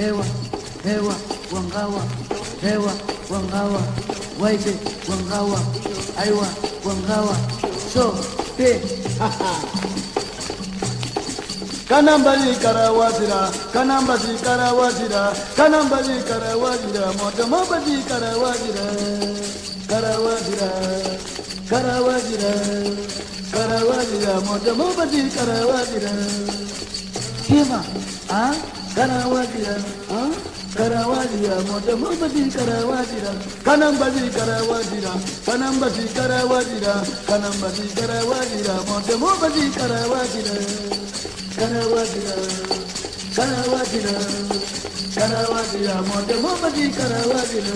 hewa hewa wangawa hewa wangawa waibe wangawa aiwa wangawa so te kanambali karawazira kanambasi karawazira kanambali karawazira moto mabasi karawazira karawazira karawazira karawazira moto mabasi karawazira kima ah karawazira ah karawazira moto mabasi karawazira kanambasi karawazira kanambasi karawazira kanambasi karawazira moto mabasi karawazira karawazira karawazira karawazira moto mabasi karawazira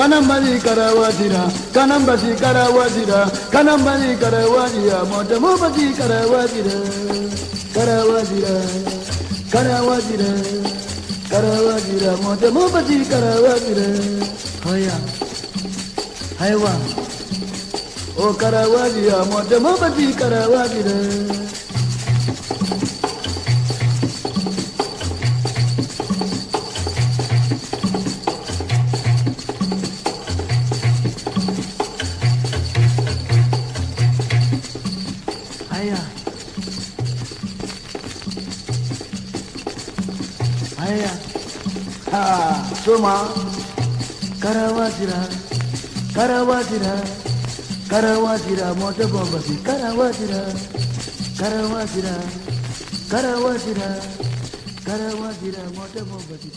kanambali karawatira kanambasi karawatira kanambali karawatira motemobasi karawatira karawatira karawatira karawatira motemobasi karawatira haya haiwa o karawatira kara wajira. Haya haya ha. Soma. Karawazira. Karawazira. Karawazira. Moto bombasi karawazira. Karawazira. Karawazira. Karawazira. Moto bombasi